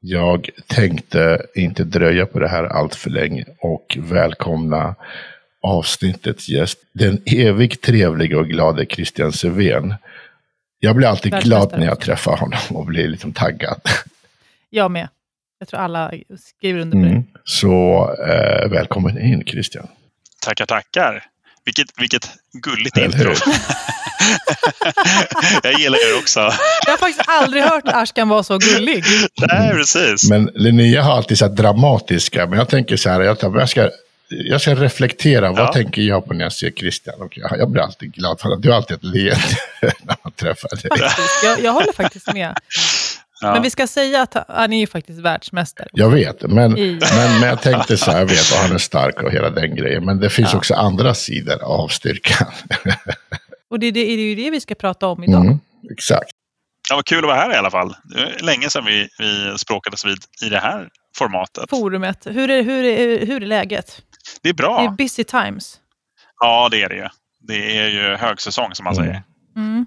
Jag tänkte inte dröja på det här allt för länge och välkomna avsnittets gäst, den evigt trevliga och glade Christian Sevén. Jag blir alltid glad när jag träffar honom och blir liksom taggad. Jag med. Jag tror alla skriver under på det. Mm. Så eh, välkommen in Christian. Tackar, tackar. Vilket, vilket gulligt Eller intro. jag gillar er också. Jag har faktiskt aldrig hört Ashkan vara så gullig. Nej, precis. Men Linnea har alltid så här dramatiska, men jag tänker så här, jag, ska, jag ska reflektera, vad Ja. tänker jag på när jag ser Christian? Och jag, jag blir alltid glad, för att du har alltid ett leende när man träffar dig. Faktiskt. Jag, jag håller faktiskt med. Ja. Men vi ska säga att han är ju faktiskt världsmästare. Jag vet, men, I- men, men jag tänkte så här, jag vet, och han är stark och hela den grejen. Men det finns Ja. också andra sidor av styrkan. Och det, är det, det är ju det vi ska prata om idag. Mm, exakt. Ja, vad kul att vara här i alla fall. Det är länge sedan vi, vi språkades vid i det här formatet. Forumet. Hur är, hur, är, hur är läget? Det är Det är bra. busy times. Ja, det är det ju. Det är ju högsäsong som man Mm. säger. Mm.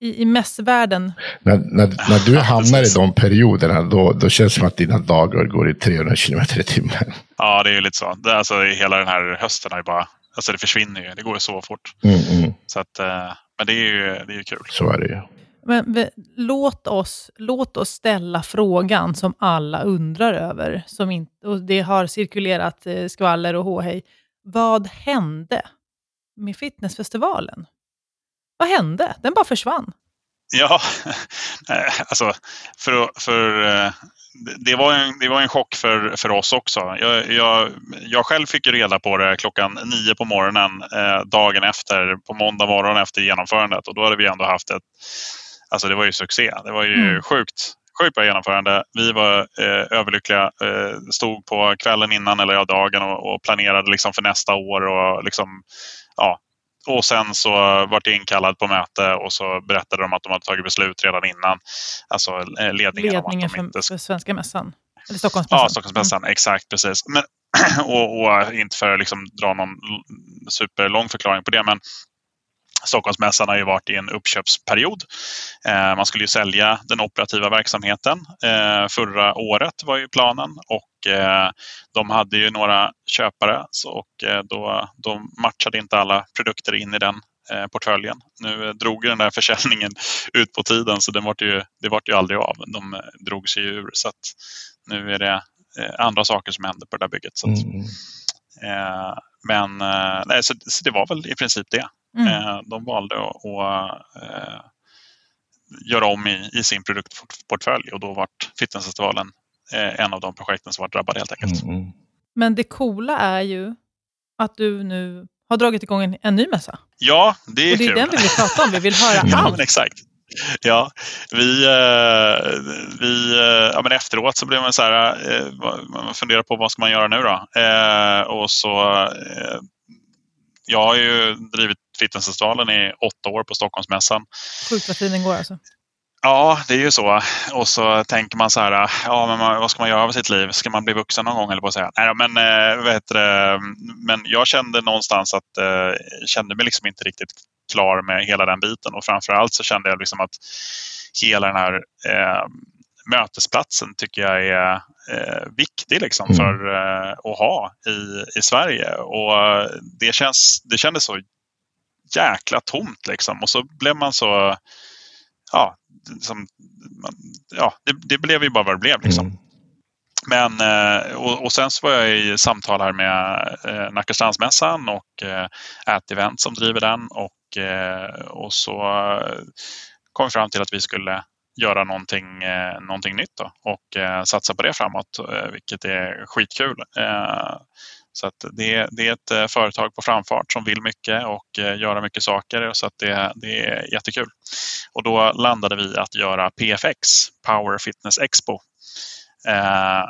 I, I mässvärlden. När, när, när du Ja, hamnar i de perioderna, då, då känns det som att dina dagar går i 300 kilometer i timmen. Ja, det är ju lite så. Det, alltså, hela den här hösten ju bara... Alltså det försvinner ju. Det går ju så fort. Mm, mm, Så att, eh, men det är ju, det är ju kul. så är det ju. Men, men, låt, oss, låt oss ställa frågan som alla undrar över. Som inte, och det har cirkulerat eh, skvaller och håhej. Vad hände med fitnessfestivalen? Vad hände? Den bara försvann. Ja, eh, alltså för, för eh, det- det var en, det var en chock för, för oss också. Jag, jag, jag själv fick ju reda på det klockan nio på morgonen eh, dagen efter, på måndag morgon efter genomförandet och då hade vi ändå haft ett, alltså det var ju succé. Det var ju Mm. sjukt, sjukt bra genomförande. Vi var eh, överlyckliga, eh, stod på kvällen innan eller ja, dagen och, och planerade liksom för nästa år och liksom, ja, och sen så vart jag inkallad på möte och så berättade de att de hade tagit beslut redan innan. Alltså eh, ledningen, Ledningen de inte för, ska... för Svenska Mässan. Eller Stockholmsmässan. Ja, Stockholmsmässan, exakt precis. Men, och, och inte för att liksom dra någon superlång förklaring på det, men Stockholmsmässan har ju varit i en uppköpsperiod. Eh, man skulle ju sälja den operativa verksamheten. Eh, förra året var ju planen och eh, de hade ju några köpare så, och eh, då, då matchade inte alla produkter in i den eh, portföljen. Nu eh, drog ju den där försäljningen ut på tiden så den vart ju, det vart ju aldrig av. De eh, drog sig ur så att nu är det eh, andra saker som händer på det där bygget. Så att, Mm. eh, men eh, nej, så, så det var väl i princip det. Mm. Eh, De valde att, att eh, göra om i, i sin produktportfölj och då vart Fitnessfestivalen eh, en av de projekten som var drabbade helt enkelt. Mm, mm. Men det coola är ju att du nu har dragit igång en, en ny mässa. Ja, det är Och det är kul. den vi vill prata om. Vi vill höra Ja, allt. men exakt. Ja, vi, eh, vi eh, ja, men efteråt så blev man så här, eh, man funderar på vad ska man göra nu då? Eh, och så, eh, jag har ju drivit Fitnessfestivalen i åtta år på Stockholmsmässan. Sjukt vad tiden går alltså. Ja, det är ju så. Och så tänker man så här, ja, men vad ska man göra med sitt liv? Ska man bli vuxen någon gång? Eller på att säga. Nej, men, eh, heter det? men jag kände någonstans att eh, kände mig liksom inte riktigt klar med hela den biten. Och framförallt så kände jag liksom att hela den här eh, mötesplatsen tycker jag är eh, viktig liksom Mm. för eh, att ha i, i Sverige. Och det, känns, det kändes så jäkla tomt liksom. Och så blev man så ja, som, ja det, det blev ju bara vad det blev. Liksom. Mm. Men, eh, och, och sen så var jag i samtal här med eh, Nackastrandmässan och eh, Ät Event som driver den. Och, eh, och så eh, kom vi fram till att vi skulle göra någonting, eh, någonting nytt då, och satsa på det framåt, vilket är skitkul. Så att det, det är ett eh, företag på framfart som vill mycket och eh, göra mycket saker. Så att det, det är jättekul. Och då landade vi att göra PFX, Power Fitness Expo. Eh,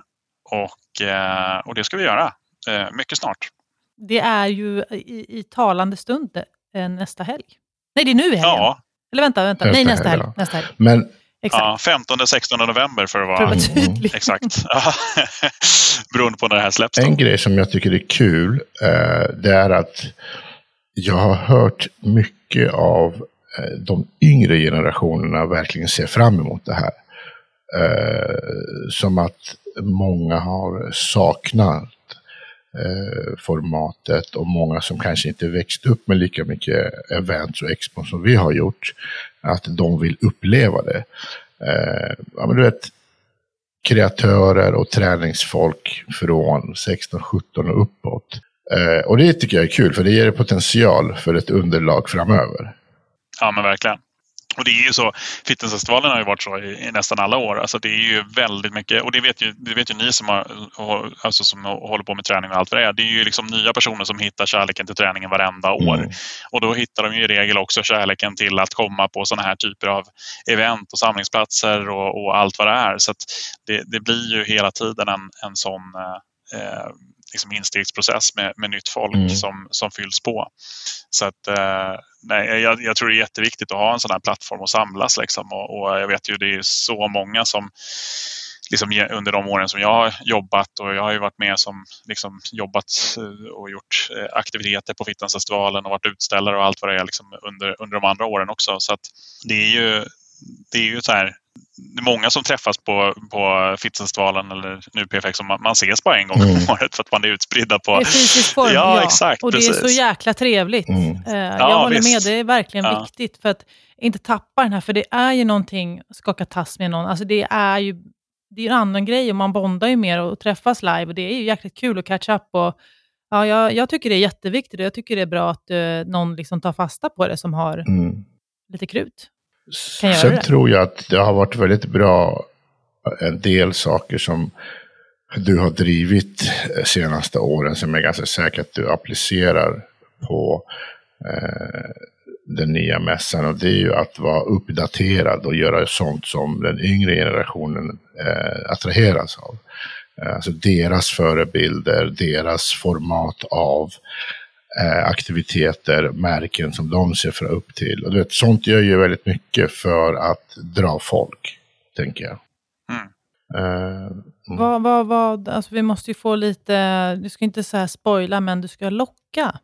och och, eh, och det ska vi göra eh, mycket snart. Det är ju i, i talande stund eh, nästa helg. Nej, det är nu i helgen. Ja, Eller vänta, vänta. Nästa Nej, nästa helg, helg. Nästa helg. Men Exakt. ja 15-16 november för att För att vara Mm. tydlig. exakt. Ja. Beroende på när det här släpps. Då. en grej som jag tycker är kul, eh, det är att jag har hört mycket av eh, de yngre generationerna verkligen ser fram emot det här. Eh, som att många har saknat formatet och många som kanske inte växt upp med lika mycket events och expon som vi har gjort, att de vill uppleva det. Eh, ja, men du vet, kreatörer och träningsfolk från 16, 17 och uppåt. Eh, och det tycker jag är kul, för det ger potential för ett underlag framöver. Ja, men verkligen. Och det är ju så, fitnessfestivalen har ju varit så i, i nästan alla år. Alltså det är ju väldigt mycket, och det vet ju, det vet ju ni som, har, alltså som håller på med träning och allt vad det är. Det är ju liksom nya personer som hittar kärleken till träningen varenda år. Mm. Och då hittar de ju i regel också kärleken till att komma på sådana här typer av event och samlingsplatser och, och allt vad det är. Så det, det blir ju hela tiden en, en sån eh, eh, liksom instegsprocess med, med nytt folk Mm. som, som fylls på. Så att, eh, nej, jag, jag tror det är jätteviktigt att ha en sån här plattform att samlas. Liksom. Och, och jag vet ju det är så många som liksom, under de åren som jag har jobbat och jag har ju varit med som liksom, jobbat eh, och gjort eh, aktiviteter på Fitnessfestivalen och varit utställare och allt vad det är liksom, under, under de andra åren också. Så att det är ju, det är ju så här det är många som träffas på, på Fitnessfestivalen eller nu PFX som man, man ses bara en gång Mm. om året för att man är utspridda på... I fysisk form, Ja, ja. exakt, Och det är så precis. jäkla trevligt. Mm. Eh, jag håller visst. med, det är verkligen Ja. viktigt för att inte tappa den här, för det är ju någonting, skaka tass med någon, alltså det är ju det är en annan grej och man bondar ju mer och träffas live och det är ju jäkligt kul att catch up och ja, jag, jag tycker det är jätteviktigt och jag tycker det är bra att eh, någon liksom tar fasta på det som har Mm. lite krut. Kan göra Sen det. tror jag att det har varit väldigt bra, en del saker som du har drivit eh, senaste åren som jag är ganska säker att du applicerar på eh, den nya mässan. Och det är ju att vara uppdaterad och göra sånt som den yngre generationen eh, attraheras av. Eh, Alltså deras förebilder, deras format av eh, aktiviteter, märken som de ser fra upp till. Och du vet, sånt gör ju väldigt mycket för att dra folk, tänker jag. Mm. Eh, mm. Vad, vad, vad, alltså vi måste ju få lite, du ska inte så här spoila, men du ska locka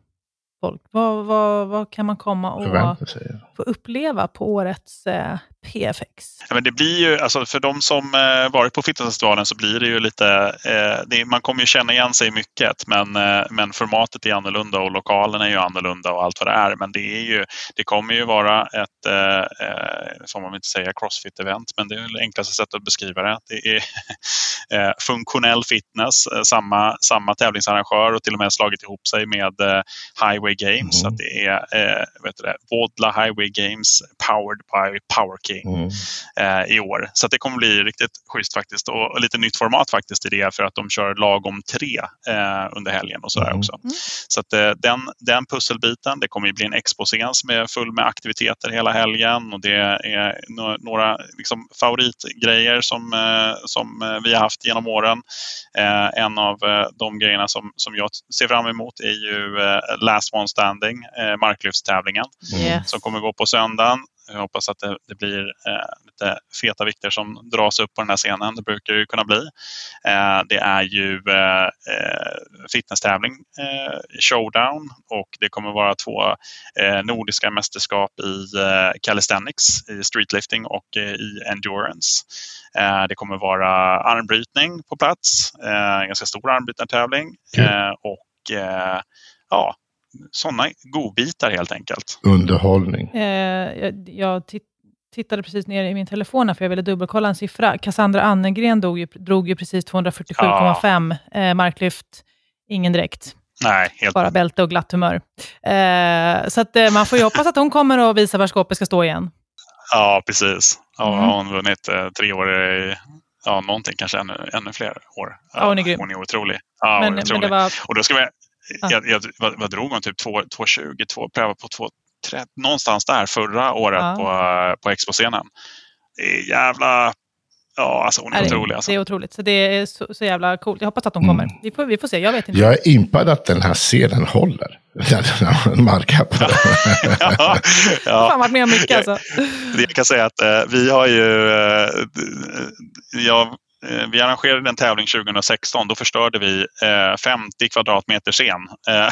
folk. Vad, vad, vad kan man komma och förvänta sig. Få uppleva på årets eh, PFX? Ja, men det blir ju, alltså för de som eh, varit på Fitnessfestivalen så blir det ju lite, eh, det, man kommer ju känna igen sig i mycket men, eh, men formatet är annorlunda och lokalen är ju annorlunda och allt vad det är. Men det, är ju, det kommer ju vara ett, eh, eh, får man väl inte säga crossfit-event, men det är det enklaste sättet att beskriva det. Det är eh, funktionell fitness, eh, samma, samma tävlingsarrangör och till och med slagit ihop sig med eh, Highway Games. Mm. Så att det är eh, vet du det, Vodla Highway Games powered by Power King Mm. eh, i år. Så att det kommer bli riktigt schysst faktiskt. Och, och lite nytt format faktiskt i det för att de kör lagom tre eh, under helgen och sådär Mm. också. Så att eh, den, den pusselbiten, det kommer ju bli en exposcen som är full med aktiviteter hela helgen och det är no- några liksom, favoritgrejer som, eh, som eh, vi har haft genom åren. Eh, en av eh, de grejerna som, som jag ser fram emot är ju eh, Last One Standing, eh, marklyftstävlingen Mm. Som kommer gå på söndagen. Jag hoppas att det, det blir eh, lite feta vikter som dras upp på den här scenen. Det brukar det ju kunna bli. Eh, det är ju eh, eh, fitnesstävling, eh, showdown och det kommer vara två eh, nordiska mästerskap i eh, calisthenics, i streetlifting och i endurance. Det kommer vara armbrytning på plats, eh, ganska stor armbrytartävling eh, och ja, sådana godbitar helt enkelt. Underhållning. Eh, jag jag tit- tittade precis ner i min telefon för jag ville dubbelkolla en siffra. Cassandra Annegren drog ju, drog ju precis 247,5 eh, marklyft. Ingen direkt, Nej, helt bara bälte och glatt humör. Eh, så att, eh, man får ju hoppas att hon kommer att visa var skåpet ska stå igen. Ja, precis. Ja, Mm. Har hon vunnit eh, tre år i, ja, någonting, kanske ännu, ännu fler år. Ja, hon är grym. Hon är otrolig. Ja, men, otrolig. det var... Och då ska vi, Ja. jag, jag, vad, vad drog hon? Typ 2,20, två, pröva på 2,30, någonstans där förra året Ja. på, på Expo-scenen. Det är jävla Ja, alltså hon är, är otrolig. Alltså. Det är otroligt. Så det är så, så jävla coolt. Jag hoppas att de Mm. kommer. Vi, får, vi får se, jag vet inte. Jag är impad att den här scenen håller. Den markar på den. ja, Jag har ja. fan varit med om mycket alltså. Jag kan säga att eh, vi har ju... Eh, jag, vi arrangerade en tävling 2016. Då förstörde vi eh, 50 kvadratmeter scen. Eh,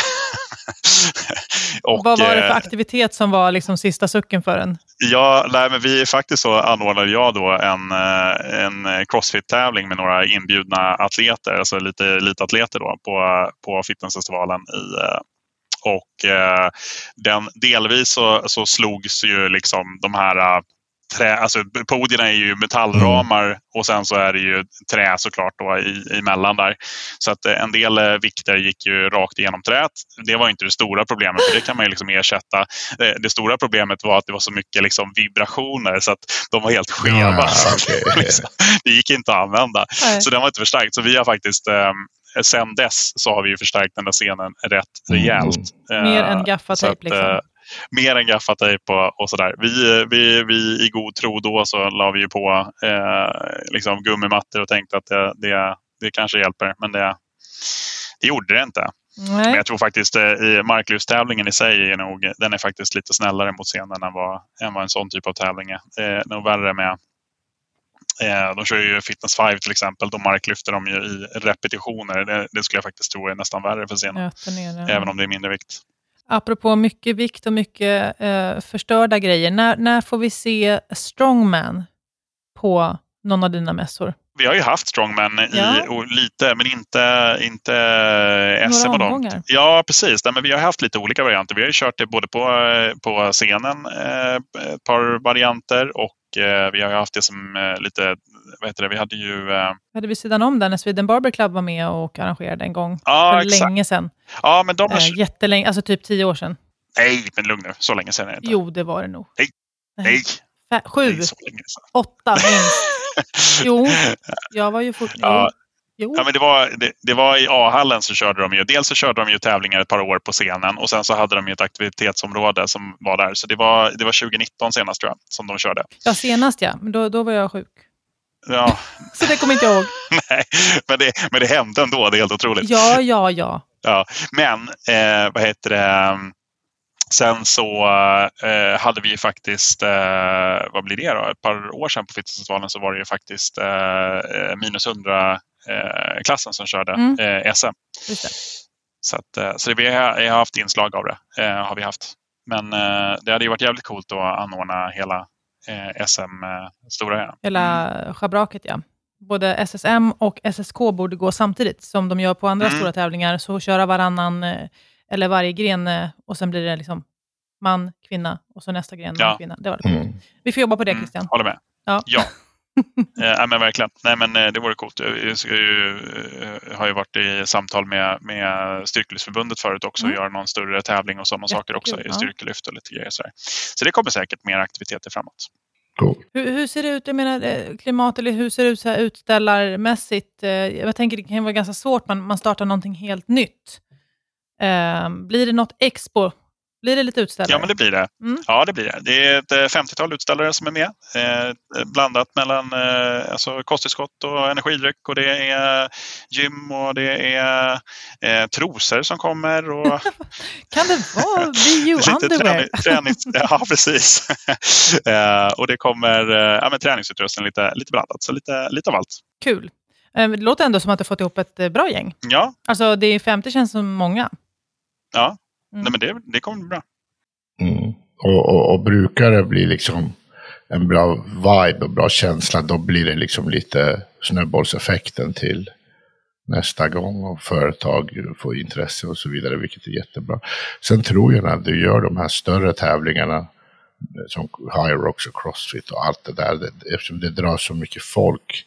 och, Vad var det för eh, aktivitet som var liksom sista sucken för en? Ja, nej, men vi faktiskt så anordnade jag då en, eh, en crossfit-tävling med några inbjudna atleter, alltså lite elitatleter då, på, på fitnessfestivalen. I, eh, och eh, den, delvis så, så slogs ju liksom de här eh, Trä, alltså podierna är ju metallramar och sen så är det ju trä såklart då i, emellan där. Så att eh, en del eh, vikter gick ju rakt igenom träet. Det var inte det stora problemet, för det kan man ju liksom ersätta. Det, det stora problemet var att det var så mycket liksom vibrationer så att de var helt skeva. Ja, att liksom, det gick inte att använda. Nej. Så den var inte förstärkt. Så vi har faktiskt eh, sen dess så har vi ju förstärkt den där scenen rätt rejält. Mer Eh, än så gaffatejp liksom. Eh, Mer än gaffatejp och, och sådär. Vi, vi, vi i god tro då så la vi ju på eh, liksom gummimattor och tänkte att det, det, det kanske hjälper. Men det, det gjorde det inte. Men Nej. jag tror faktiskt eh, i marklyftstävlingen i sig är nog, den är faktiskt lite snällare mot scenen än vad, än vad en sån typ av tävling är. Det är nog värre med eh, de kör ju Fitness 5 till exempel. De marklyfter de ju i repetitioner. Det, det skulle jag faktiskt tro är nästan värre för scenen. Även om det är mindre vikt. Apropå mycket vikt och mycket eh, förstörda grejer. När, när får vi se Strongman på någon av dina mässor? Vi har ju haft strongman i, Ja. och lite, men inte, inte SM och omgångar. dem. Ja, precis. Nej, men vi har haft lite olika varianter. Vi har ju kört det både på, eh, på scenen, eh, ett par varianter, och eh, vi har haft det som eh, lite, vad heter det, vi hade ju... Eh, hade vi sidan om där när Sweden Barber Club var med och arrangerade en gång. ja, för exakt. länge sedan. Ja, men de. Eh, jättelänge, alltså typ tio år sedan. Nej, men lugn nu. Så länge sedan är det inte. Jo, det var det nog. Nej. Nej, Fä- Sju, nej, åtta minst. Jo, jag var ju fort... Ja. Jo. Ja, men det, var, det, det var i A-hallen så körde de ju. Dels så körde de ju tävlingar ett par år på scenen och sen så hade de ju ett aktivitetsområde som var där. Så det var, det var 2019 senast tror jag som de körde. Ja, senast ja. Men då, då var jag sjuk. Ja, Så det kommer inte jag ihåg. nej, men det, men det hände ändå. Det är helt otroligt. Ja, ja, ja. Ja, men eh, vad heter det? Sen så eh, hade vi ju faktiskt, eh, vad blir det då? Ett par år sedan på Fitnessfestivalen så var det ju faktiskt eh, minus 100-klassen som körde Mm. eh, SM. Så, att, eh, så det, vi har, jag har haft inslag av det. Eh, har vi haft. Men eh, det hade ju varit jävligt coolt att anordna hela eh, SM eh, stora. Ja. Hela schabraket, ja. Både SSM och SSK borde gå samtidigt, som de gör på andra Mm. stora tävlingar. Så köra varannan, eh, eller varje gren, eh, och sen blir det liksom man, kvinna, och så nästa gren, man, Ja. kvinna. Det var det. Mm. Vi får jobba på det, Mm, Christian. håller med. Ja. Ja. Eh, nej, men verkligen. Nej, men eh, det vore coolt. Jag, ju, eh, har ju varit i samtal med, med Styrkelyftförbundet förut också. Mm. Göra någon större tävling och sådana saker också i ja. styrkelyft och lite grejer. Så, så det kommer säkert mer aktiviteter framåt. Cool. Hur, hur ser det ut, jag menar, klimat, eller hur ser det ut så här utställarmässigt? Jag tänker det kan vara ganska svårt, man, man startar någonting helt nytt. Blir det något expo? Blir det lite utställare? Ja, men det blir det. Mm. Ja, det blir det. Det är ett eh, 50-tal utställare som är med. Eh, blandat mellan eh, alltså kosttillskott och energidryck. Och det är gym och det är eh, trosor som kommer. Och Kan det vara Be You Underwear? träning, ja, precis. eh, och det kommer eh, ja, men träningsutrustning lite, lite blandat. Så lite, lite av allt. Kul. Eh, Det låter ändå som att du fått ihop ett eh, bra gäng. Ja, Alltså, det är 50 känns som många. ja. Mm. Nej, men det, det kommer bli bra. Mm. Och, och, och brukar det bli liksom en bra vibe och bra känsla, då blir det liksom lite snöbollseffekten till nästa gång och företag får intresse och så vidare, vilket är jättebra. Sen tror jag när du gör de här större tävlingarna, som High Rocks och Crossfit och allt det där, det, eftersom det drar så mycket folk,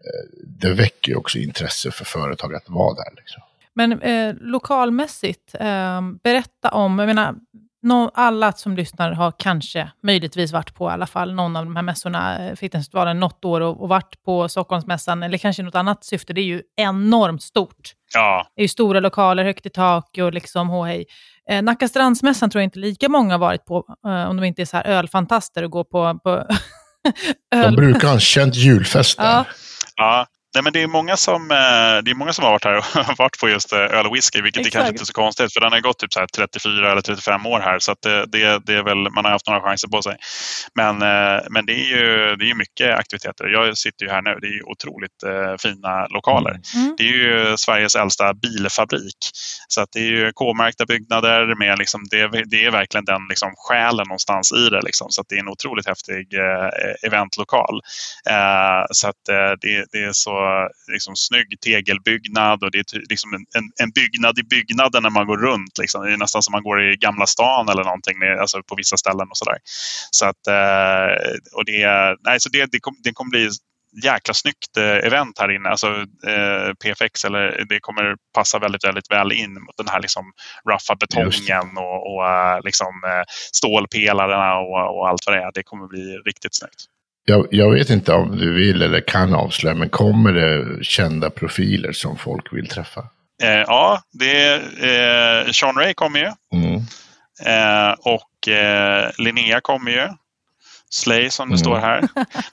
eh, det väcker ju också intresse för företag att vara där. Liksom. Men eh, lokalmässigt, eh, berätta om, jag menar, nå- alla som lyssnar har kanske möjligtvis varit på i alla fall någon av de här mässorna, eh, Fitnessfestivalen, något år och, och varit på Stockholmsmässan, eller kanske något annat syfte. Det är ju enormt stort. Ja, Det är ju stora lokaler, högt i tak och liksom hej. Eh, Nacka strandsmässan tror jag inte lika många har varit på, eh, om de inte är så här ölfantaster och går på, på De brukar ha en känd julfest där. Ja. Ja, Nej, men det är många som, eh, det är många som har varit här och varit på just eh, öl och whisky, vilket är kanske inte är så konstigt för den har gått typ så här 34 eller 35 år här så det, det, det är väl, man har haft några chanser på sig. Men, eh, men det är ju det är mycket aktiviteter. Jag sitter ju här nu, det är otroligt eh, fina lokaler. Mm. Det är ju Sveriges äldsta bilfabrik. Så att det är ju K-märkta byggnader med liksom, det, det är verkligen den liksom själen någonstans i det. Liksom. Så att det är en otroligt häftig eh, eventlokal. Eh, så att eh, det, det är så liksom, snygg tegelbyggnad och det är liksom en, en, en byggnad i byggnaden när man går runt. Liksom. Det är nästan som man går i Gamla stan eller någonting alltså på vissa ställen och sådär. Så att, eh, och det, nej, så det, det, kom, det kommer bli jäkla snyggt eh, event här inne. Alltså eh, PFX, eller, det kommer passa väldigt, väldigt väl in mot den här liksom det. betongen och, och eh, liksom, stålpelarna och, och allt vad det är. Det kommer bli riktigt snyggt. Jag, jag vet inte om du vill eller kan avslöja, men kommer det kända profiler som folk vill träffa? Eh, ja, det är, eh, Sean Ray kommer ju. Mm. Eh, och eh, Linnea kommer ju. Slay som det Mm. står här.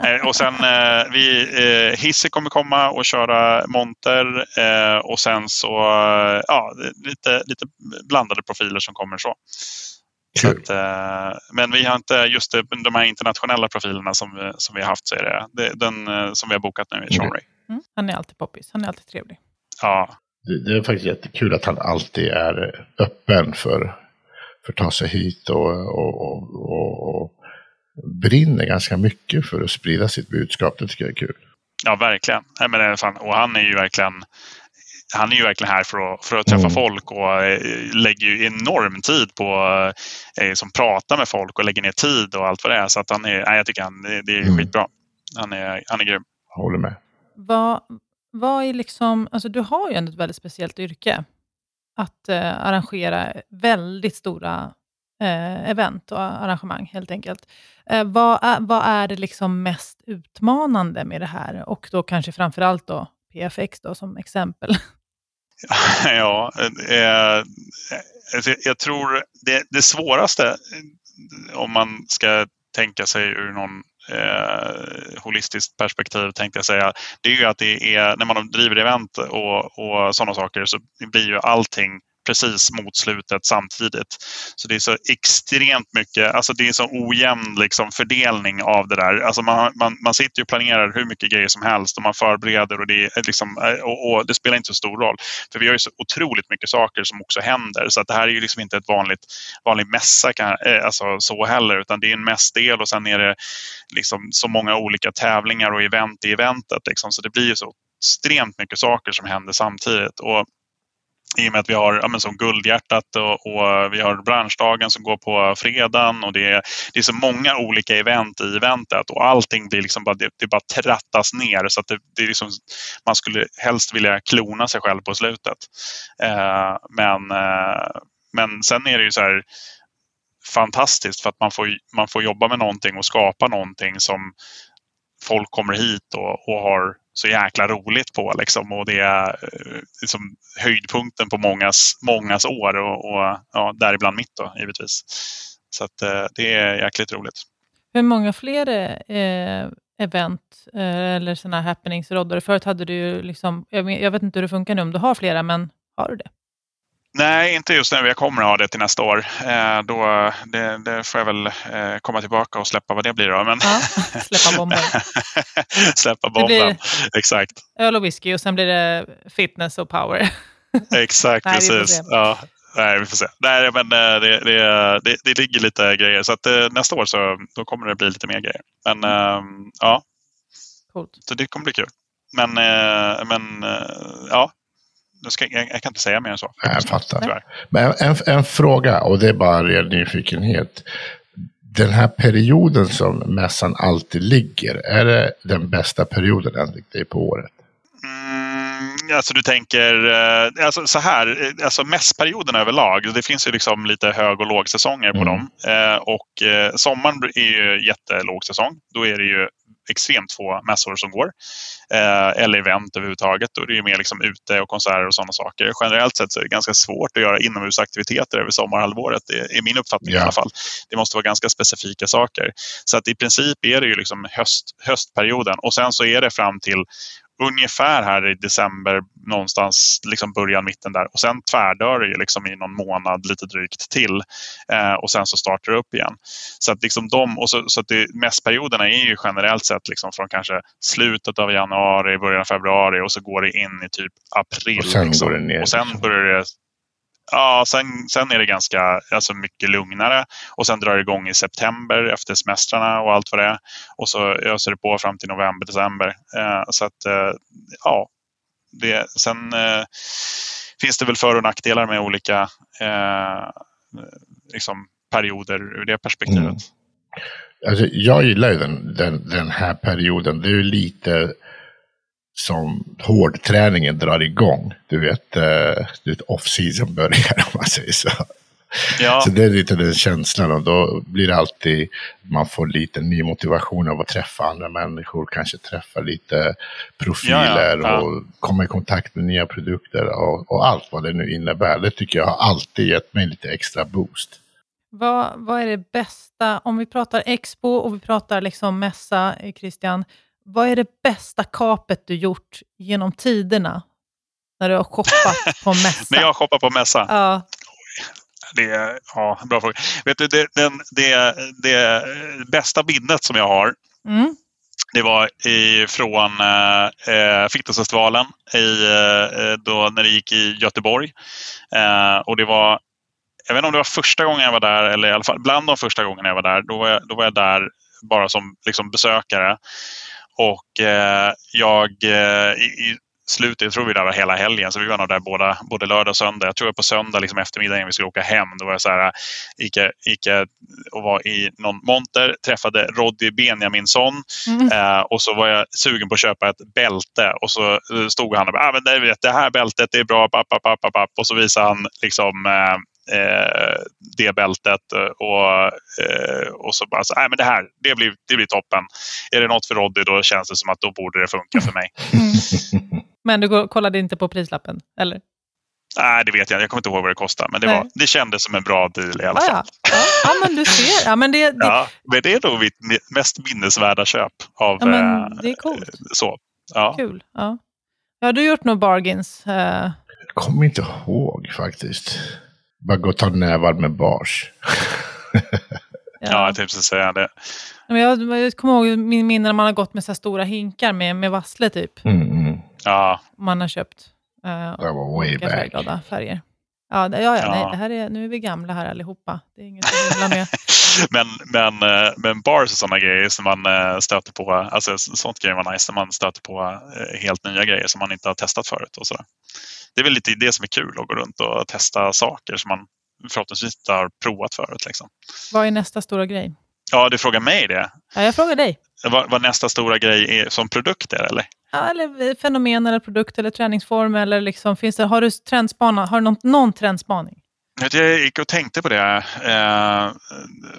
Eh, och sen eh, vi, eh, Hisse kommer komma och köra monter. Eh, och sen så eh, ja, lite, lite blandade profiler som kommer så. Att, eh, men vi har inte just de här internationella profilerna som, vi- som vi har haft så är det, det den eh, som vi har bokat nu är Sean Ray. Mm. Han är alltid poppis. Han är alltid trevlig. Ja, Det, det är faktiskt jättekul att han alltid är öppen för, för att ta sig hit och, och, och, och, och brinner ganska mycket för att sprida sitt budskap. Det tycker jag är kul. Ja, verkligen. Nej, men det är fan, och han är ju verkligen han är ju verkligen här för att, för att träffa Mm. folk och eh, lägger ju enorm tid på eh, som pratar med folk och lägger ner tid och allt vad det är. Så att han är, nej, jag tycker han, det, det är Mm. skitbra. Han är, han är grym. Jag håller med. Vad, vad är liksom, alltså du har ju ändå ett väldigt speciellt yrke. Att eh, arrangera väldigt stora eh, event och arrangemang helt enkelt. Eh, vad, är, vad är det liksom mest utmanande med det här? Och då kanske framförallt då PFX då som exempel. ja, eh, eh, alltså, jag tror det, det svåraste eh, om man ska tänka sig ur någon eh, holistiskt perspektiv tänkte jag säga. Det är ju att det är när man driver event och, och sådana saker så blir ju allting precis mot slutet samtidigt. Så det är så extremt mycket, alltså det är så ojämn liksom fördelning av det där. Alltså man, man, man sitter ju och planerar hur mycket grejer som helst och man förbereder och det, är eh, liksom, eh, och, och det spelar inte så stor roll. För vi har ju så otroligt mycket saker som också händer. Så att det här är ju liksom inte ett vanligt vanlig mässa kan, eh, alltså så heller, utan det är en mässdel och sen är det liksom så många olika tävlingar och event i eventet. Liksom. Så det blir ju så extremt mycket saker som händer samtidigt. Och i och med att vi har ja, men som Guldhjärtat och, och vi har branschdagen som går på fredagen och det är, det är så många olika event i eventet och allting blir liksom bara, det, det bara trattas ner så att det, det är liksom, man skulle helst vilja klona sig själv på slutet. Eh, men, eh, men sen är det ju så här fantastiskt för att man får, man får jobba med någonting och skapa någonting som folk kommer hit och, och har så jäkla roligt på. Liksom. Och det är eh, liksom höjdpunkten på mångas, mångas år och, och ja, däribland mitt då, givetvis. Så att, eh, det är jäkligt roligt. Hur många fler eh, event eh, eller sådana här happenings råddar du? Förut hade du ju liksom, jag, jag vet inte hur det funkar nu om du har flera, men har du det? Nej, inte just nu. Jag kommer att ha det till nästa år. Eh, då, det, det får jag väl eh, komma tillbaka och släppa vad det blir. Då. Men Ja, släppa bomber. släppa bomben. Exakt. öl och whisky och sen blir det fitness och power. Exakt, Nej, precis. Ja, nej, vi får se. Nej, men eh, det, det, det, det ligger lite grejer. Så att, eh, nästa år så då kommer det bli lite mer grejer. Men eh, ja, Coolt. så det kommer bli kul. Men, eh, men ja, ska, jag, jag kan inte säga mer än så. Nej, Jag fattar. Tyvärr. Men en, en fråga, och det är bara ren nyfikenhet. Den här perioden som mässan alltid ligger, är det den bästa perioden enligt dig på året? Mm, alltså du tänker, eh, alltså så här, eh, alltså mässperioden överlag, det finns ju liksom lite hög och lågsäsonger på Mm. dem. Eh, och sommaren är ju jättelåg säsong. Då är det ju extremt få mässor som går. Eh, eller event överhuvudtaget. Och det är mer liksom ute och konserter och sådana saker. Generellt sett så är det ganska svårt att göra inomhusaktiviteter över sommarhalvåret. Det är min uppfattning ja. i alla fall. Det måste vara ganska specifika saker. Så att i princip är det ju liksom höst, höstperioden och sen så är det fram till ungefär här i december, någonstans liksom början, mitten där. Och sen tvärdör det ju liksom i någon månad lite drygt till. Eh, och sen så startar det upp igen. Så att liksom de, och så, så att det, mässperioderna är ju generellt sett liksom från kanske slutet av januari, början av februari och så går det in i typ april. Och sen liksom. går det ner. Och sen börjar det Ja, sen, sen är det ganska alltså mycket lugnare och sen drar det igång i september efter semestrarna och allt vad det är. Och så öser det på fram till november, december. Eh, så att eh, ja, det, sen eh, finns det väl för och nackdelar med olika eh, liksom perioder ur det perspektivet. Mm. Alltså, jag gillar ju den, den, den här perioden. Det är ju lite som hårdträningen drar igång. Du vet, uh, off-season börjar om man säger så. Ja. Så det är lite den känslan och då blir det alltid, man får lite ny motivation av att träffa andra människor, kanske träffa lite profiler ja, ja, och komma i kontakt med nya produkter och, och, allt vad det nu innebär. Det tycker jag har alltid gett mig lite extra boost. Vad, vad är det bästa, om vi pratar expo och vi pratar liksom mässa, eh, Christian, vad är det bästa kapet du gjort genom tiderna? När du har shoppat på mässa? när jag har shoppat på mässa? Ja. Det är, ja, bra fråga. Vet du, det, den, det, det bästa minnet som jag har mm. Det var från eh, Fitnessfestivalen i, eh, då, när det gick i Göteborg. Eh, och det var, jag vet inte om det var första gången jag var där eller i alla fall bland de första gångerna jag var där. Då var jag, då var jag där bara som liksom, besökare. Och eh, jag eh, i, i slutet, jag tror vi där var hela helgen, så vi var nog där båda, både lördag och söndag. Jag tror jag på söndag liksom eftermiddag innan vi skulle åka hem, då var jag så här, gick, jag, gick jag och var i någon monter, träffade Roddy Benjaminsson mm. eh, och så var jag sugen på att köpa ett bälte och så stod han och bara, ah, men det, det här bältet det är bra, papp, papp, papp, papp. och så visade han liksom eh, eh, det bältet eh, och, eh, och så bara så, nej men det här, det blir, det blir toppen. Är det något för Roddy då känns det som att då borde det funka för mig. Mm. Men du kollade inte på prislappen, eller? Nej, det vet jag Jag kommer inte ihåg vad det kostade. Men det, var, det kändes som en bra deal i alla fall. Ja, ja. ja men du ser. Ja, men det, det... Ja, men det är nog mitt mest minnesvärda köp. Av, ja, men det är coolt. Eh, så. Ja. Kul. Ja. Har du gjort några bargains? Uh... Jag kommer inte ihåg faktiskt. Bara gå och ta nävar med bars. ja, jag tänkte säga det. Jag, jag kommer ihåg min minne när man har gått med så stora hinkar med, med vassle typ. Mm, mm. Ja. Man har köpt. Uh, det var way back. Färger. Ja, ja, ja, ja. Nej, det här är, nu är vi gamla här allihopa. Det är inget att himla med. men, men, eh, men bars och sådana grejer som man eh, stöter på, alltså sånt grejer var nice när man stöter på helt nya grejer som man inte har testat förut. Och sådär det är väl lite det som är kul att gå runt och testa saker som man förhoppningsvis inte har provat förut. Liksom. Vad är nästa stora grej? Ja, du frågar mig det. Ja, jag frågar dig. Vad, vad nästa stora grej är som produkt är, eller? Ja, eller fenomen, eller produkt, eller träningsform. Eller liksom, finns det, har du trendspana, har du någon, någon trendspaning? Jag gick och tänkte på det eh,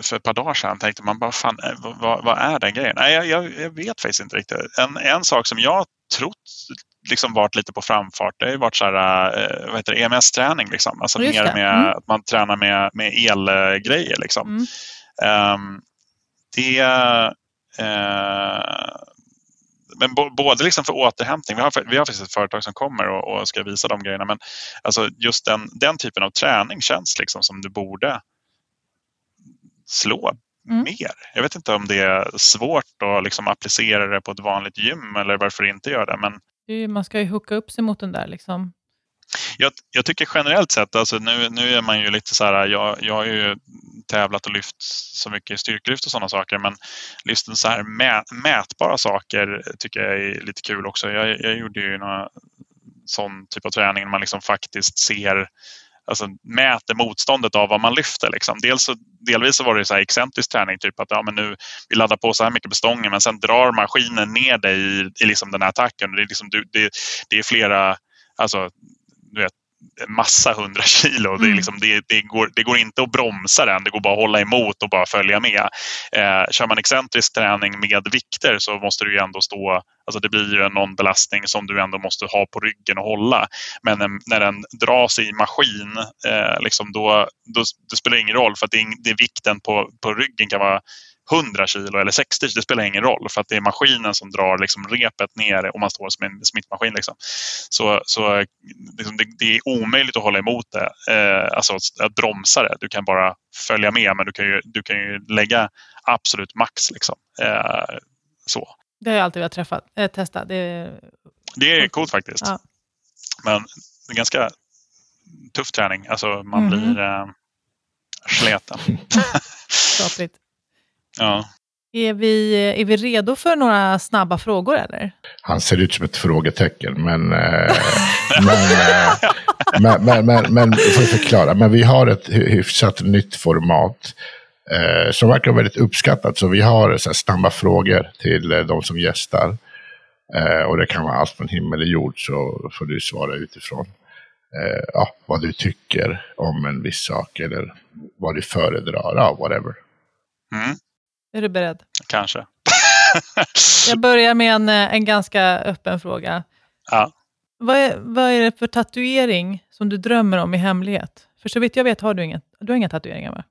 för ett par dagar sedan. Tänkte man bara, fan, eh, vad, vad är den grejen? Nej, jag, jag, vet faktiskt inte riktigt. En, en sak som jag trott liksom varit lite på framfart. Det har ju varit så här, eh, vad heter det, EMS-träning. Liksom. Alltså mer med mm. att man tränar med, med elgrejer. Liksom. Mm. Um, det, uh, men både liksom för återhämtning, vi har, vi har faktiskt ett företag som kommer och, och ska visa de grejerna, men alltså just den, den typen av träning känns liksom som du borde slå mm. mer. Jag vet inte om det är svårt att liksom applicera det på ett vanligt gym eller varför inte göra det. Men man ska ju hooka upp sig mot den där. Liksom. Jag, jag, tycker generellt sett, alltså nu, nu är man ju lite så här, jag, jag har ju tävlat och lyft så mycket styrkelyft och sådana saker, men just så här mä, mätbara saker tycker jag är lite kul också. Jag, jag gjorde ju några sån typ av träning när man liksom faktiskt ser alltså, mäter motståndet av vad man lyfter. Liksom. Dels så, delvis så var det så här excentrisk träning, typ att ja, men nu, vi laddar på så här mycket bestången men sen drar maskinen ner dig i, i liksom den här attacken. Det är, liksom, det, det är flera, alltså, du vet, massa hundra kilo. Det, är Mm. liksom, det, det, går, det går inte att bromsa den, det går bara att hålla emot och bara följa med. Eh, kör man excentrisk träning med vikter så måste du ändå stå, alltså det blir ju någon belastning som du ändå måste ha på ryggen och hålla. Men när, den dras i maskin, eh, liksom då, då, det spelar ingen roll för att det är, det är vikten på, på ryggen kan vara 100 kilo eller 60, det spelar ingen roll för att det är maskinen som drar liksom repet ner om man står som en smittmaskin. Liksom. Så, så liksom det, det är omöjligt att hålla emot det, eh, alltså att, att bromsa det. Du kan bara följa med men du kan ju, du kan ju lägga absolut max. Liksom. Eh, så. Det har jag alltid velat träffa, äh, testa. Det, Det är coolt faktiskt. Ja. Men det är ganska tuff träning. Alltså man Mhm. blir eh, sleten. Ja. Är vi, är vi redo för några snabba frågor eller? Han ser ut som ett frågetecken, men... Eh, men, eh, men, men, men, men, får jag förklara. Men vi har ett hy- hyfsat nytt format. Eh, som verkar väldigt uppskattat. Så vi har så här, snabba frågor till eh, de som gästar. Eh, och det kan vara allt från himmel och jord. Så får du svara utifrån eh, ja, vad du tycker om en viss sak. Eller vad du föredrar. Ja, whatever. Mm, Är du beredd? kanske. Jag börjar med en, eh, en ganska öppen fråga. Ja. Vad är, vad är det för tatuering som du drömmer om i hemlighet? För så vitt jag vet har du inga, du har inga tatueringar va?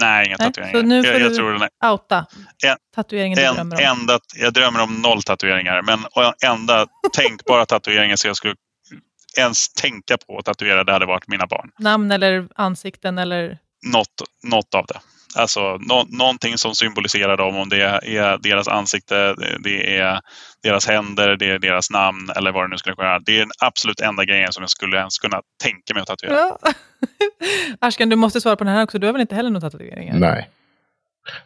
Nej, inga Nej, tatueringar. så nu får jag, jag du- tror den Outa En- tatueringen du en, drömmer om. enda, jag drömmer om noll tatueringar. Men enda tänkbara tatueringen som jag skulle ens tänka på att tatuera, det hade varit mina barn. Namn eller ansikten eller... Något, något av det. Alltså nå, någonting som symboliserar dem, om det är deras ansikte, det är deras händer, det är deras namn eller vad det nu skulle kunna vara. Det är den absolut enda grejen som jag skulle ens kunna tänka mig att tatuera. Ja. Ashkan, du måste svara på den här också. Du har väl inte heller några tatueringar? Nej.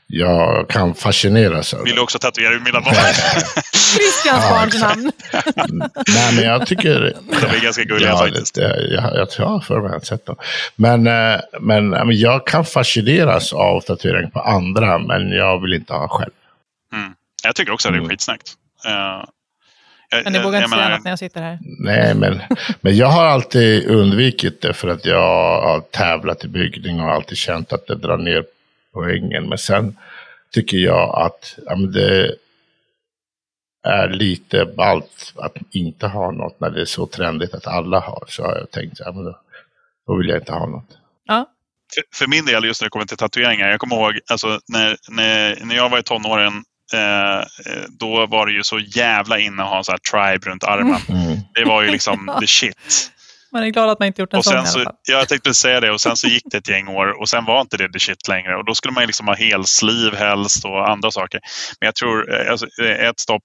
Jag kan fascineras av Vill du också tatuera mina barn? Christians Ja, barns namn. Nej, men jag tycker... De är ganska gulliga ja, faktiskt. Det, jag, jag, jag har för mig att sett dem. Men, eh, men, ja, men jag kan fascineras av tatuering på andra, men jag vill inte ha själv. Mm. Jag tycker också att det är Mm. skitsnäckt. Uh, jag, Men ni vågar inte säga annat när jag sitter här. Nej, men, men jag har alltid undvikit det för att jag har tävlat i byggning och alltid känt att det drar ner poängen. Men sen tycker jag att ja, men det är lite ballt att inte ha något när det är så trendigt att alla har. Så har jag tänkt, ja, men då, då vill jag inte ha något. Ja. för, för min del, just när det kommer till tatueringar. Jag kommer ihåg alltså, när, när, när jag var i tonåren. Eh, eh, då var det ju så jävla inne att ha en sån här tribe runt armen. Mm. Det var ju liksom the shit. Man är glad att man inte gjort en Och sån i sen alla så, fall. ja, jag tänkte säga det och sen så gick det ett gäng år och sen var inte det the shit längre. Och då skulle man liksom ha helsliv helst och andra saker. Men jag tror, eh, alltså, eh, ett stopp,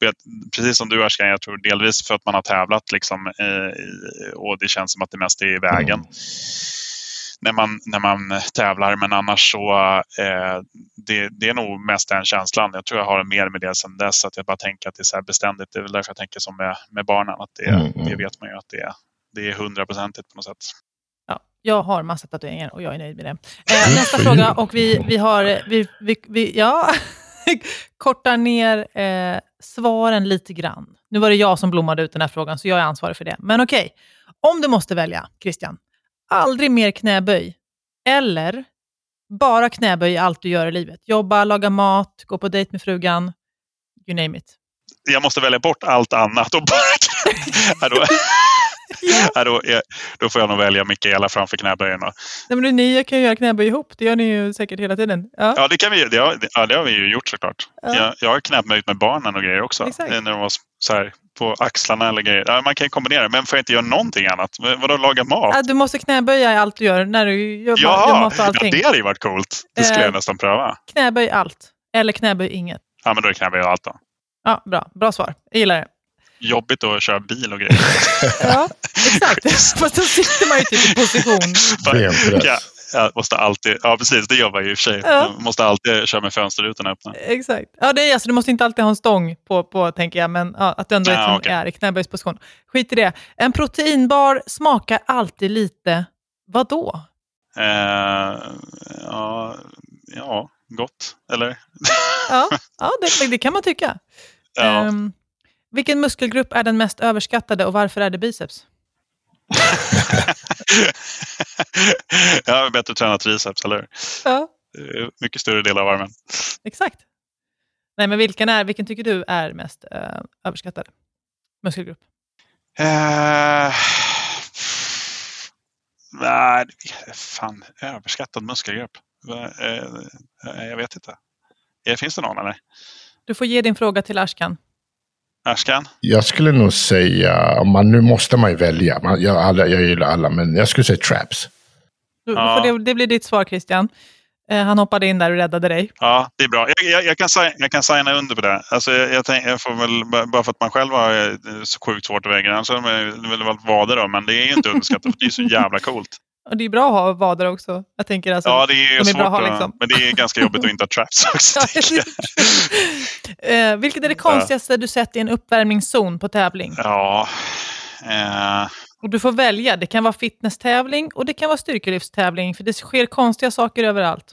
precis som du Ashkan, jag tror delvis för att man har tävlat liksom, eh, i- och det känns som att det mest är i vägen. Mm. När man, när man tävlar, men annars så eh, det, det är nog mest den känslan. Jag tror jag har mer med det sen dess, att jag bara tänker att det är så här beständigt. Det är väl därför jag tänker som med, med barnen, att det, Mm, mm. det vet man ju att det är, det är hundraprocentigt på något sätt. Ja, jag har massa tatueringar och jag är nöjd med det. Eh, nästa fråga, och vi, vi har... Vi, vi, vi, ja, kortar ner eh, svaren lite grann. Nu var det jag som blommade ut den här frågan, så jag är ansvarig för det. Men okej, om du måste välja, Christian, aldrig mer knäböj, eller bara knäböj i allt du gör i livet. Jobba, laga mat, gå på dejt med frugan, you name it. jag måste välja bort allt annat och bara ja, då, ja, då, får jag nog välja Mikaela framför knäböjen. Nej, men ni kan ju göra knäböj ihop, det gör ni ju säkert hela tiden. Ja. Ja, det, kan vi, det, har, ja, det har vi ju gjort såklart. Ja. Jag, jag har knäböjt med barnen och grejer också. Exakt. Eh, När de var så här, på axlarna eller grejer. Ja, man kan kombinera, men får jag inte göra någonting annat? Vadå, laga mat? Ja, Du måste knäböja i allt du gör, när du gör, gör Jaha, mat och ja, allting. det hade ju varit coolt. Det skulle Eh. jag nästan pröva. Knäböj allt, eller knäböj inget. Ja, men då är knäböj allt då. Ja, bra. Bra svar. Jag gillar det. Jobbigt att köra bil och grejer. Ja, exakt. Fast då sitter man ju typ i position. Ja, jag måste alltid, ja precis, det jobbar jag i och för sig. Ja. Måste alltid köra med fönsterrutorna öppna. Exakt. Ja, det är, alltså, du måste inte alltid ha en stång på, på tänker jag, men ja, att du ändå Ja, liksom okej. är i knäböjsposition. Skit i det. En proteinbar smakar alltid lite, vad då? Eh, ja, ja, gott. Eller? Ja, ja det, det kan man tycka. Ja. Ehm, vilken muskelgrupp är den mest överskattade och varför är det biceps? ja, bättre att träna triceps, eller hur? Ja, Eh, Mycket större del av armen. exakt. Nej, men vilken, är, vilken tycker du är mest eh, överskattad muskelgrupp? Eh, nej, fan, överskattad muskelgrupp. Va, eh, jag vet inte. Eh, Finns det någon eller? Du får ge din fråga till Ashkan. Ashkan? Jag skulle nog säga, man, nu måste man ju välja. Man, jag, alla, jag gillar alla, men jag skulle säga traps. Du, Ja. det, det blir ditt svar Christian. Eh, han hoppade in där och räddade dig. Ja, det är bra. Jag, jag, jag, kan, jag kan signa under på det. Alltså, jag, jag, tänk, jag får väl, ba- bara för att man själv har eh, så sjukt svårt att väga den så är det väl väl vader då, men det är ju inte underskattat för det är så jävla coolt. Och det är bra att ha vader också. Jag tänker alltså, Ja, det är de är svårt bra att ha, liksom. men det är ganska jobbigt att inte ha traps också. Eh, vilket är det konstigaste du sett i en uppvärmningszon på tävling? Ja. Eh, Och du får välja. Det kan vara fitnesstävling och det kan vara styrkelyftstävling. För det sker konstiga saker överallt.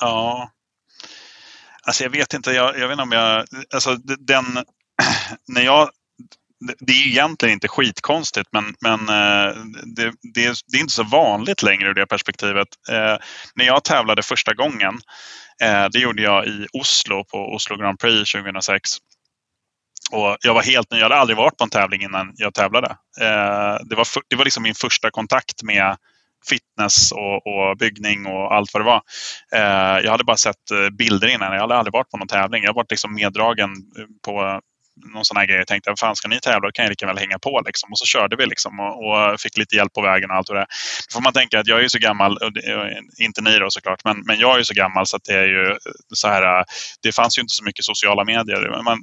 ja. Alltså jag vet inte, jag, jag vet inte om jag... Alltså den... När jag det- är egentligen inte skitkonstigt men, men eh, det, det, är, det är inte så vanligt längre ur det perspektivet. Eh, när jag tävlade första gången, eh, det gjorde jag i Oslo på Oslo Grand Prix 2006. Och jag var helt ny, jag hade aldrig varit på en tävling innan jag tävlade. Eh, det, var för, det var liksom min första kontakt med fitness och, och byggning och allt vad det var. Eh, jag hade bara sett eh, bilder innan, jag hade aldrig varit på någon tävling. Jag har varit liksom meddragen eh, på någon sån här grej. Jag tänkte, fan ska ni tävla? Kan jag lika väl hänga på. Liksom. Och så körde vi liksom och, och fick lite hjälp på vägen och allt och det. Då får man tänka att jag är så gammal, och och inte ni då såklart, men, men jag är ju så gammal så att det är ju så här, det fanns ju inte så mycket sociala medier. Man,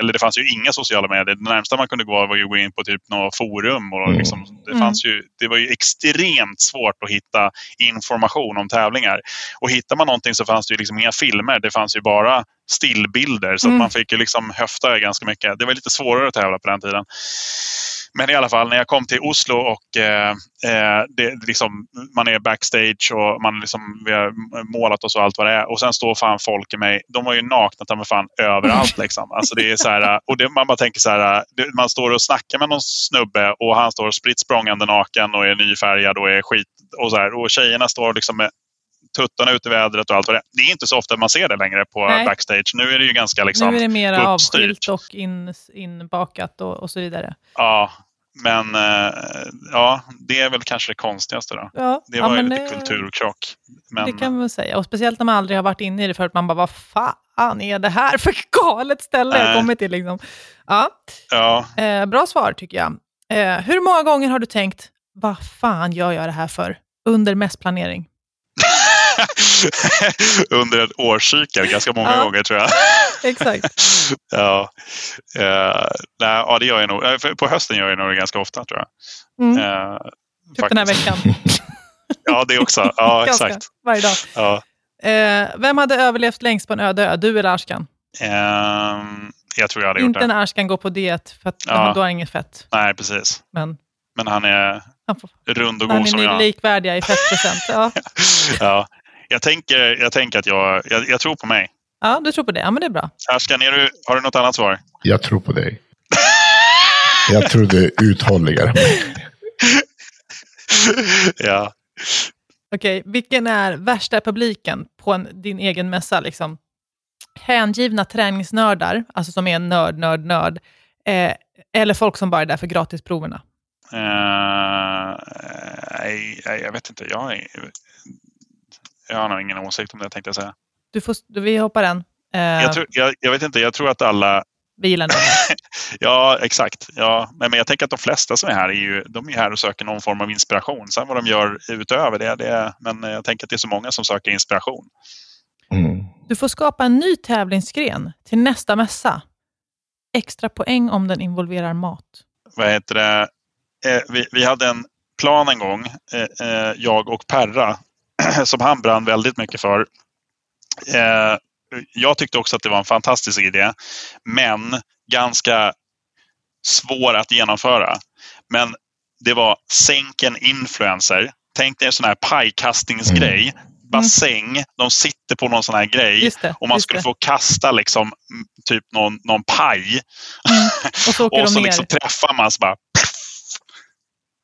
eller det fanns ju inga sociala medier. Det närmsta man kunde gå var ju att gå in på typ något forum. Och Mm. liksom, det, fanns ju, det var ju extremt svårt att hitta information om tävlingar. Och hittar man någonting så fanns det ju liksom inga filmer. Det fanns ju bara stillbilder. Så Mm. man fick ju liksom höfta ganska mycket. Det var lite svårare att tävla på den tiden. Men i alla fall, när jag kom till Oslo och eh, eh, det, liksom, man är backstage och man liksom, vi har målat och så allt vad det är. Och sen står fan folk i mig. De var ju nakna ta fan överallt. Liksom. Alltså det är så här, och det, man bara tänker så här, man står och snackar med någon snubbe och han står spritt språngande naken och är nyfärgad och är skit. Och, så här, och tjejerna står liksom med tuttarna ut i vädret och allt vad det är. Det är inte så ofta man ser det längre på Nej. backstage. Nu är det ju ganska liksom, nu är det mer avskilt och in, inbakat och, och så vidare. Ja, men eh, ja, det är väl kanske det konstigaste då. Ja, Det ja, var ju men, lite eh, kulturkrock. Men, Det kan man väl säga. Och speciellt när man aldrig har varit inne i det förut. Man bara, vad fan är det här för galet ställe jag kommit till? Liksom. Ja, ja, eh, bra svar tycker jag. Eh, hur många gånger har du tänkt, vad fan gör jag det här för? Under mässplanering. under ett årscykel, ganska många Ja. gånger tror jag. Exakt. ja. Eh, nej, ja, det gör jag nog. Eh, På hösten gör jag nog det ganska ofta tror jag. Mm. Eh, Typ den här veckan. Ja, det också. Ja, Ganska, exakt. Varje dag. Ja. Eh, vem hade överlevt längst på en öde ö? Du eller Ashkan? Ehm, jag tror jag hade gjort Inte det. när Ashkan går på diet, för att Ja. han, har han inget fett. Nej, precis. Men Men han är han får, rund och han god som är jag. likvärdiga i fettprocent. Ja. Ja. Jag, tänker, jag tänker att jag, jag, jag tror på mig. ja, du tror på det. Ja, men det är bra. Ashkan, är du, har du något annat svar? Jag tror på dig. Jag tror du är uthålligare. ja. Okej, vilken är värsta publiken på en, din egen mässa? Liksom? Hängivna träningsnördar, alltså som är nörd, nörd, nörd. Eh, eller folk som bara är där för gratisproverna. Eh, nej, nej, jag vet inte. Jag, jag har nog ingen åsikt om det tänkte jag säga. Du får, vi hoppar den. Eh, Jag, tror, jag, jag vet inte, jag tror att alla... Vi gillar nördar. Ja, exakt. Ja, men men jag tänker att de flesta som är här är ju de är här och söker någon form av inspiration. Sen vad de gör utöver det, det men jag tänker att det är så många som söker inspiration. Mm. Du får skapa en ny tävlingsgren till nästa mässa. Extra poäng om den involverar mat. Vad heter det? Eh, vi, vi hade en plan en gång, eh, eh, jag och Perra, som han brann väldigt mycket för. Eh, jag tyckte också att det var en fantastisk idé, men ganska svår att genomföra. Men det var sänk en influencer. Tänk dig en sån här pajkastningsgrej. Bassäng, de sitter på någon sån här grej. Det. och man skulle det. få kasta liksom mm, typ någon, någon paj. Och så Och så liksom träffar man så bara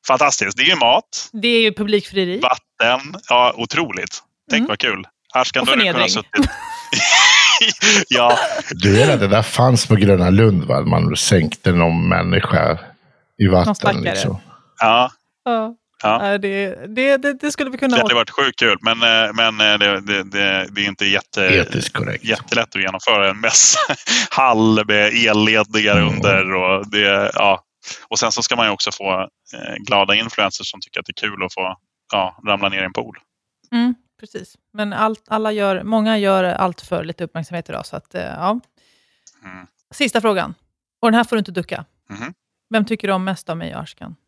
fantastiskt. Det är ju mat, Det är ju publikfrieri. vatten. Ja, otroligt. Tänk Mm. vad kul. Ashkan, Och förnedring. suttit... ja, Du vet att det där fanns på Gröna Lund, va? Man sänkte någon människa i vatten. Liksom. ja, Ja. Ja. Det, det, det, det skulle vi kunna det hade varit sjukt kul. Men, eh, men eh, det, det, det, det är inte jätte, Etiskt korrekt. jättelätt att genomföra en mässa. Hall med elledningar Mm. under. Och, det, ja. Och sen så ska man ju också få eh, glada influencers som tycker att det är kul att få ja, ramla ner i en pool. Mm, precis. Men allt, alla gör, många gör allt för lite uppmärksamhet idag. Så att, eh, ja. Mm. Sista frågan. Och den här får du inte ducka. Mhm. Vem tycker du om mest av mig och Ashkan?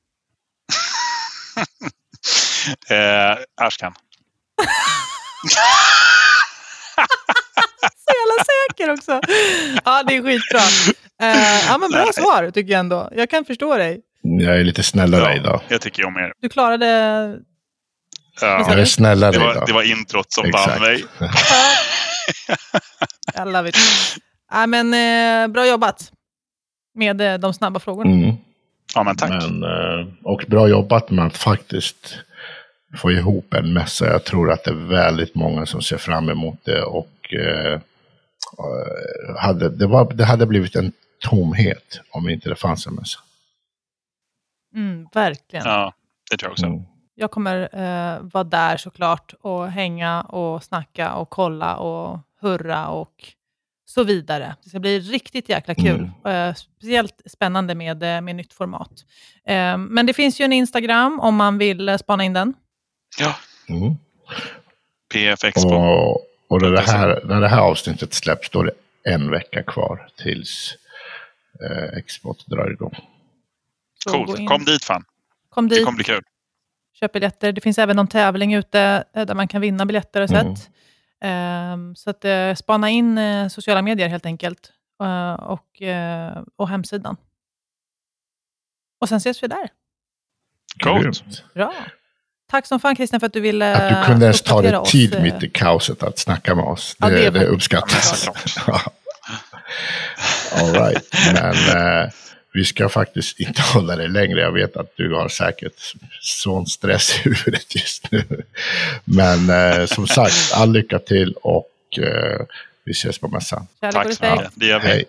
Eh, Ashkan. Så jävla säker också. Ja, det är skitbra. Eh, ja, men bra Nej. svar tycker jag ändå. Jag kan förstå dig. Jag är lite snällare idag. jag tycker om er. Du klarade... Ja, Jag är snällare det, var, idag. det var introt som Exakt. band mig. I love it. Nej, men eh, bra jobbat med eh, de snabba frågorna. Mm. Ja, men tack. Men, eh, och bra jobbat med att faktiskt få ihop en mässa. Jag tror att det är väldigt många som ser fram emot det. Och eh, eh, hade, det, var, det hade blivit en tomhet om inte det fanns en mässa. Mm, verkligen. Ja, det tror jag också. Mm. Jag kommer eh, vara där såklart och hänga och snacka och kolla och hurra och så vidare. Det ska bli riktigt jäkla kul. Eh, speciellt spännande med, eh, med nytt format. Eh, men det finns ju en Instagram om man vill eh, spana in den. Ja, Mm. PF Expo. Och, och när, det här, när det här avsnittet släpps då är det en vecka kvar tills eh, Expot drar igång. Coolt. Kom dit fan. Kom Det dit, kommer bli kul. köp biljetter. Det finns även någon tävling ute eh, där man kan vinna biljetter och Mm. sett. Ehm, så att eh, spana in eh, sociala medier helt enkelt. Eh, och, eh, och hemsidan. Och sen ses vi där. Coolt. Bra. Tack som fan Christian för att du ville Att du kunde ens ta dig oss, tid eh, mitt i kaoset att snacka med oss. Ja, Det, det är det, faktiskt- uppskattas. Ja. All right. Men eh, vi ska faktiskt inte hålla dig längre. Jag vet att du har säkert sån stress i huvudet just nu. Men eh, som sagt, all lycka till och eh, vi ses på mässan. Tack så respekt. mycket. Det gör vi. Hej.